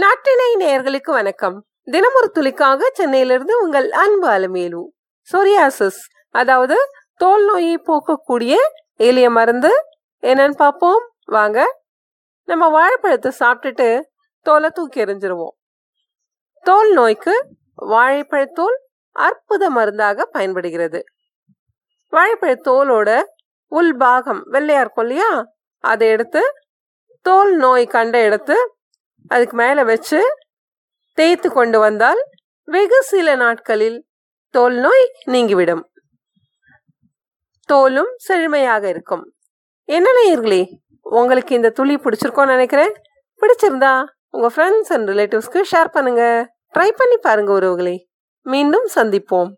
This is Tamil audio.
நாட்டினை நேயர்களுக்கு வணக்கம். தினமொரு துளிக்காக சென்னையிலிருந்து உங்கள் அன்பு அலமேலு சொரியாசிஸ் அதாவது தோல் நோயை போக்கக்கூடிய எளிய மருந்து. என்னன்னு பார்ப்போம். வாங்க. நம்ம வாழைப்பழத்தை சாப்பிட்டுட்டு தோலை தூக்கி எறிஞ்சிருவோம். தோல் நோய்க்கு வாழைப்பழத்தோல் அற்புத மருந்தாக பயன்படுகிறது. வாழைப்பழத்தோலோட உள்பாகம் வெள்ளையா இருக்கும் இல்லையா? அதை எடுத்து தோல் நோய் கண்ட எடுத்து அதுக்கு மேலே வச்சு தேய்த்து கொண்டு வந்தால் வெகு சில நாட்களில் தோல் நோய் நீங்கிவிடும். தோலும் செழுமையாக இருக்கும். என்ன நேயர்களே உங்களுக்கு இந்த துளி பிடிச்சிருக்கோன்னு நினைக்கிறேன். பிடிச்சிருந்தா உங்கள் ஃப்ரெண்ட்ஸ் அண்ட் ரிலேட்டிவ்ஸ்க்கு ஷேர் பண்ணுங்கள் ட்ரை பண்ணி பாருங்கள் உறவுகளே. மீண்டும் சந்திப்போம்.